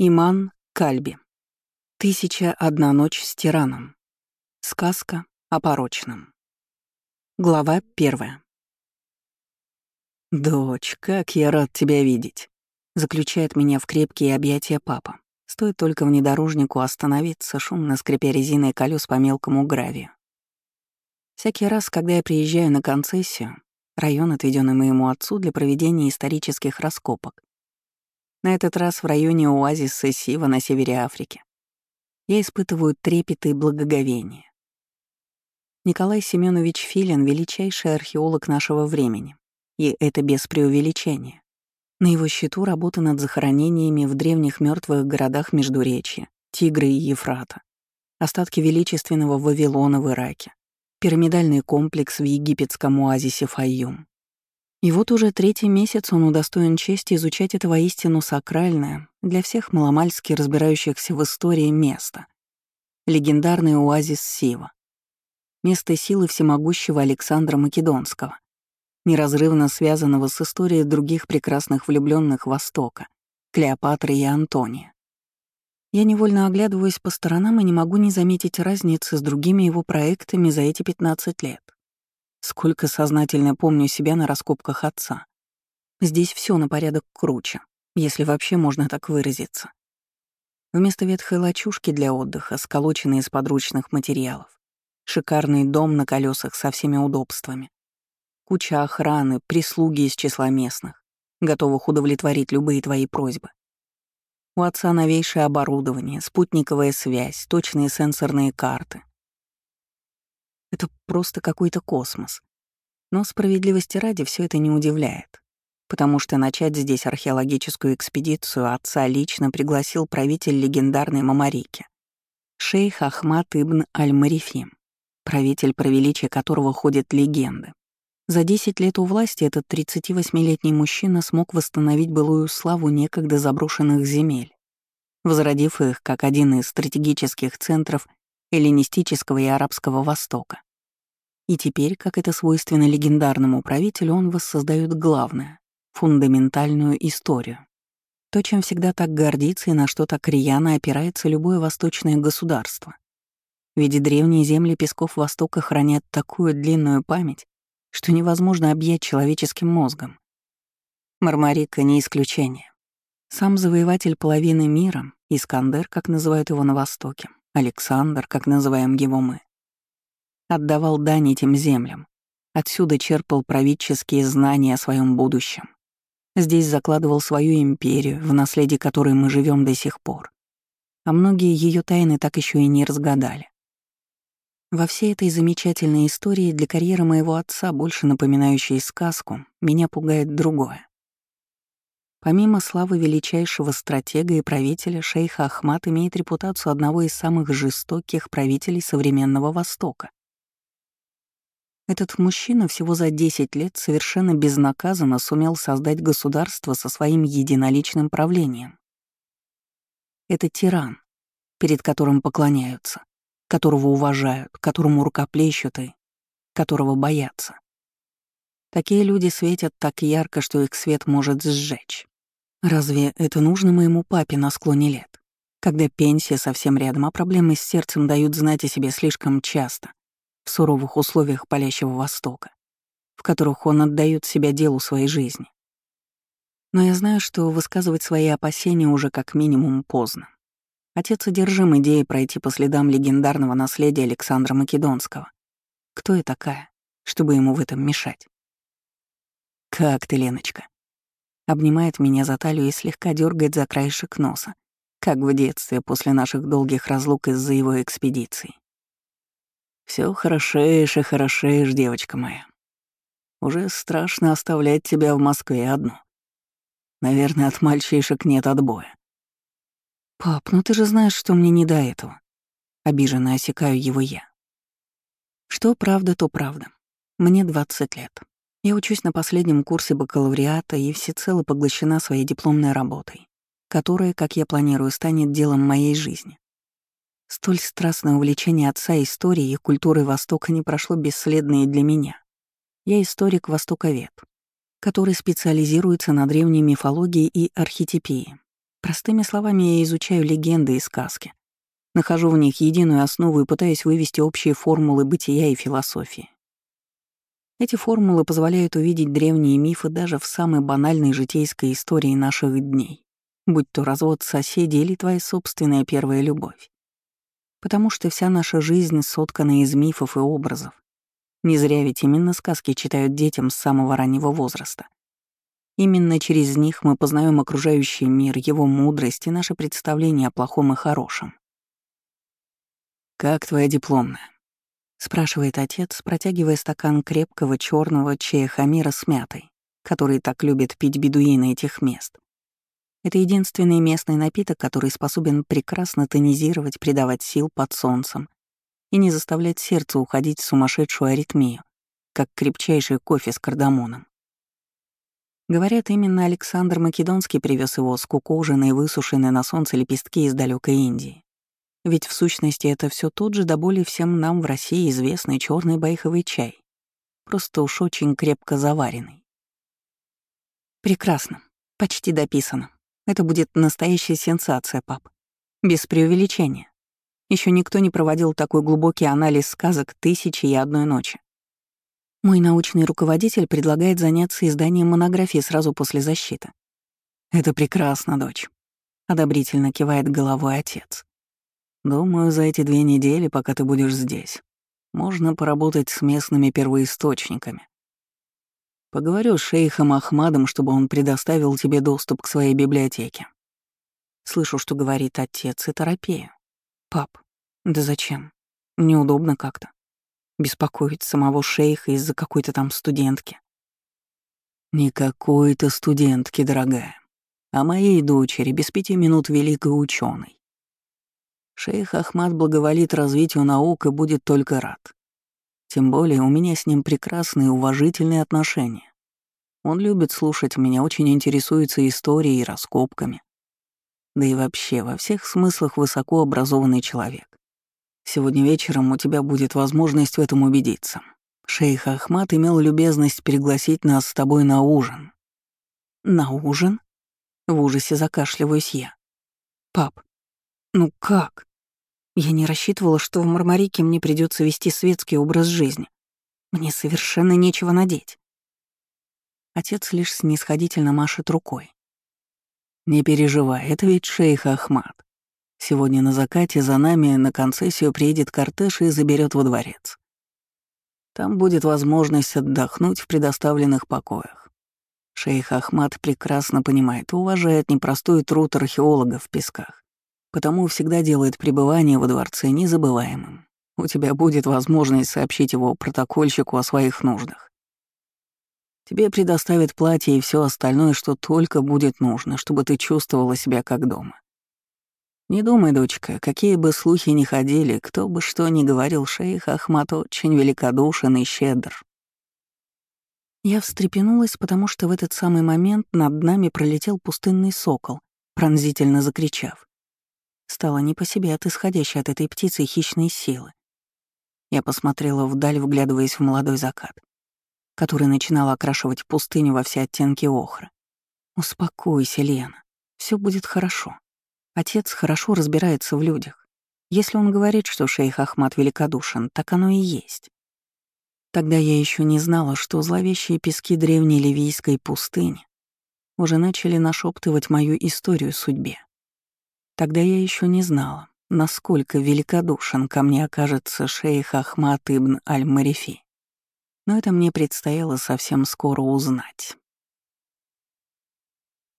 Иман Кальби. Тысяча одна ночь с тираном. Сказка о порочном. Глава первая. «Дочь, как я рад тебя видеть!» — заключает меня в крепкие объятия папа. Стоит только внедорожнику остановиться, шумно скрипя резиной колес по мелкому гравию. Всякий раз, когда я приезжаю на концессию, район, отведенный моему отцу для проведения исторических раскопок, на этот раз в районе оазиса Сива на севере Африки. Я испытываю трепет и благоговение. Николай Семенович Филин — величайший археолог нашего времени, и это без преувеличения. На его счету работа над захоронениями в древних мертвых городах Междуречья, Тигры и Ефрата, остатки величественного Вавилона в Ираке, пирамидальный комплекс в египетском оазисе Файюм, и вот уже третий месяц он удостоен чести изучать это воистину сакральное для всех маломальски разбирающихся в истории место. Легендарный оазис Сива. Место силы всемогущего Александра Македонского, неразрывно связанного с историей других прекрасных влюбленных Востока, Клеопатры и Антония. Я невольно оглядываюсь по сторонам и не могу не заметить разницы с другими его проектами за эти 15 лет. Сколько сознательно помню себя на раскопках отца. Здесь все на порядок круче, если вообще можно так выразиться. Вместо ветхой лачушки для отдыха, сколоченной из подручных материалов, шикарный дом на колесах со всеми удобствами, куча охраны, прислуги из числа местных, готовых удовлетворить любые твои просьбы. У отца новейшее оборудование, спутниковая связь, точные сенсорные карты, это просто какой-то космос. Но справедливости ради все это не удивляет, потому что начать здесь археологическую экспедицию отца лично пригласил правитель легендарной Мамарики, шейх Ахмад ибн Аль-Марифим, правитель, про величие которого ходят легенды. За 10 лет у власти этот 38-летний мужчина смог восстановить былую славу некогда заброшенных земель, возродив их как один из стратегических центров эллинистического и арабского Востока. И теперь, как это свойственно легендарному правителю, он воссоздает главное — фундаментальную историю. То, чем всегда так гордится и на что так рьяно опирается любое восточное государство. Ведь древние земли песков Востока хранят такую длинную память, что невозможно объять человеческим мозгом. Мармарика — не исключение. Сам завоеватель половины мира, Искандер, как называют его на Востоке, Александр, как называем его мы, отдавал дань этим землям, отсюда черпал правительские знания о своем будущем. Здесь закладывал свою империю, в наследии которой мы живем до сих пор. А многие ее тайны так еще и не разгадали. Во всей этой замечательной истории для карьеры моего отца, больше напоминающей сказку, меня пугает другое. Помимо славы величайшего стратега и правителя, шейха Ахмат имеет репутацию одного из самых жестоких правителей современного Востока. Этот мужчина всего за 10 лет совершенно безнаказанно сумел создать государство со своим единоличным правлением. Это тиран, перед которым поклоняются, которого уважают, которому рукоплещут и которого боятся. Такие люди светят так ярко, что их свет может сжечь. Разве это нужно моему папе на склоне лет, когда пенсия совсем рядом, а проблемы с сердцем дают знать о себе слишком часто, в суровых условиях палящего Востока, в которых он отдает себя делу своей жизни? Но я знаю, что высказывать свои опасения уже как минимум поздно. Отец одержим идеей пройти по следам легендарного наследия Александра Македонского. Кто я такая, чтобы ему в этом мешать? «Как ты, Леночка?» Обнимает меня за талию и слегка дергает за краешек носа, как в детстве после наших долгих разлук из-за его экспедиции. Все хорошеешь и хорошеешь, девочка моя. Уже страшно оставлять тебя в Москве одну. Наверное, от мальчишек нет отбоя. «Пап, ну ты же знаешь, что мне не до этого». Обиженно осекаю его я. Что правда, то правда. Мне 20 лет. Я учусь на последнем курсе бакалавриата и всецело поглощена своей дипломной работой, которая, как я планирую, станет делом моей жизни. Столь страстное увлечение отца историей и культурой Востока не прошло бесследно и для меня. Я историк-востоковед, который специализируется на древней мифологии и архетипии, Простыми словами, я изучаю легенды и сказки. Нахожу в них единую основу и пытаюсь вывести общие формулы бытия и философии. Эти формулы позволяют увидеть древние мифы даже в самой банальной житейской истории наших дней, будь то развод соседей или твоя собственная первая любовь. Потому что вся наша жизнь соткана из мифов и образов. Не зря ведь именно сказки читают детям с самого раннего возраста. Именно через них мы познаем окружающий мир, его мудрость и наше представление о плохом и хорошем. «Как твоя дипломная?» — спрашивает отец, протягивая стакан крепкого черного чая хамира с мятой, который так любят пить бедуины этих мест. Это единственный местный напиток, который способен прекрасно тонизировать, придавать сил под солнцем и не заставлять сердце уходить в сумасшедшую аритмию, как крепчайший кофе с кардамоном. Говорят, именно Александр Македонский привез его скукоженные, высушенные на солнце лепестки из далекой Индии. Ведь в сущности это все тот же до боли всем нам в России известный черный байховый чай. Просто уж очень крепко заваренный. Прекрасно. Почти дописано. Это будет настоящая сенсация, пап. Без преувеличения. Еще никто не проводил такой глубокий анализ сказок «Тысячи и одной ночи». Мой научный руководитель предлагает заняться изданием монографии сразу после защиты. «Это прекрасно, дочь», — одобрительно кивает головой отец. Думаю, за эти две недели, пока ты будешь здесь, можно поработать с местными первоисточниками. Поговорю с шейхом Ахмадом, чтобы он предоставил тебе доступ к своей библиотеке. Слышу, что говорит отец, и торопею. Пап, да зачем? Неудобно как-то. Беспокоить самого шейха из-за какой-то там студентки. Не какой-то студентки, дорогая, а моей дочери без пяти минут великой ученой. Шейх Ахмад благоволит развитию наук и будет только рад. Тем более у меня с ним прекрасные уважительные отношения. Он любит слушать меня, очень интересуется историей и раскопками. Да и вообще, во всех смыслах высоко образованный человек. Сегодня вечером у тебя будет возможность в этом убедиться. Шейх Ахмад имел любезность пригласить нас с тобой на ужин. На ужин? В ужасе закашливаюсь я. Пап, ну как? Я не рассчитывала, что в Мармарике мне придется вести светский образ жизни. Мне совершенно нечего надеть. Отец лишь снисходительно машет рукой. «Не переживай, это ведь шейх Ахмад. Сегодня на закате за нами на концессию приедет кортеж и заберет во дворец. Там будет возможность отдохнуть в предоставленных покоях. Шейх Ахмад прекрасно понимает и уважает непростой труд археолога в песках потому всегда делает пребывание во дворце незабываемым. У тебя будет возможность сообщить его протокольщику о своих нуждах. Тебе предоставят платье и все остальное, что только будет нужно, чтобы ты чувствовала себя как дома. Не думай, дочка, какие бы слухи ни ходили, кто бы что ни говорил, шейх Ахмат очень великодушен и щедр. Я встрепенулась, потому что в этот самый момент над нами пролетел пустынный сокол, пронзительно закричав. Стало не по себе от исходящей от этой птицы хищной силы. Я посмотрела вдаль, вглядываясь в молодой закат, который начинал окрашивать пустыню во все оттенки охры. «Успокойся, Лена, все будет хорошо. Отец хорошо разбирается в людях. Если он говорит, что шейх Ахмат великодушен, так оно и есть. Тогда я еще не знала, что зловещие пески древней ливийской пустыни уже начали нашептывать мою историю судьбе. Тогда я еще не знала, насколько великодушен ко мне окажется шейх Ахмат ибн Аль-Марифи. Но это мне предстояло совсем скоро узнать.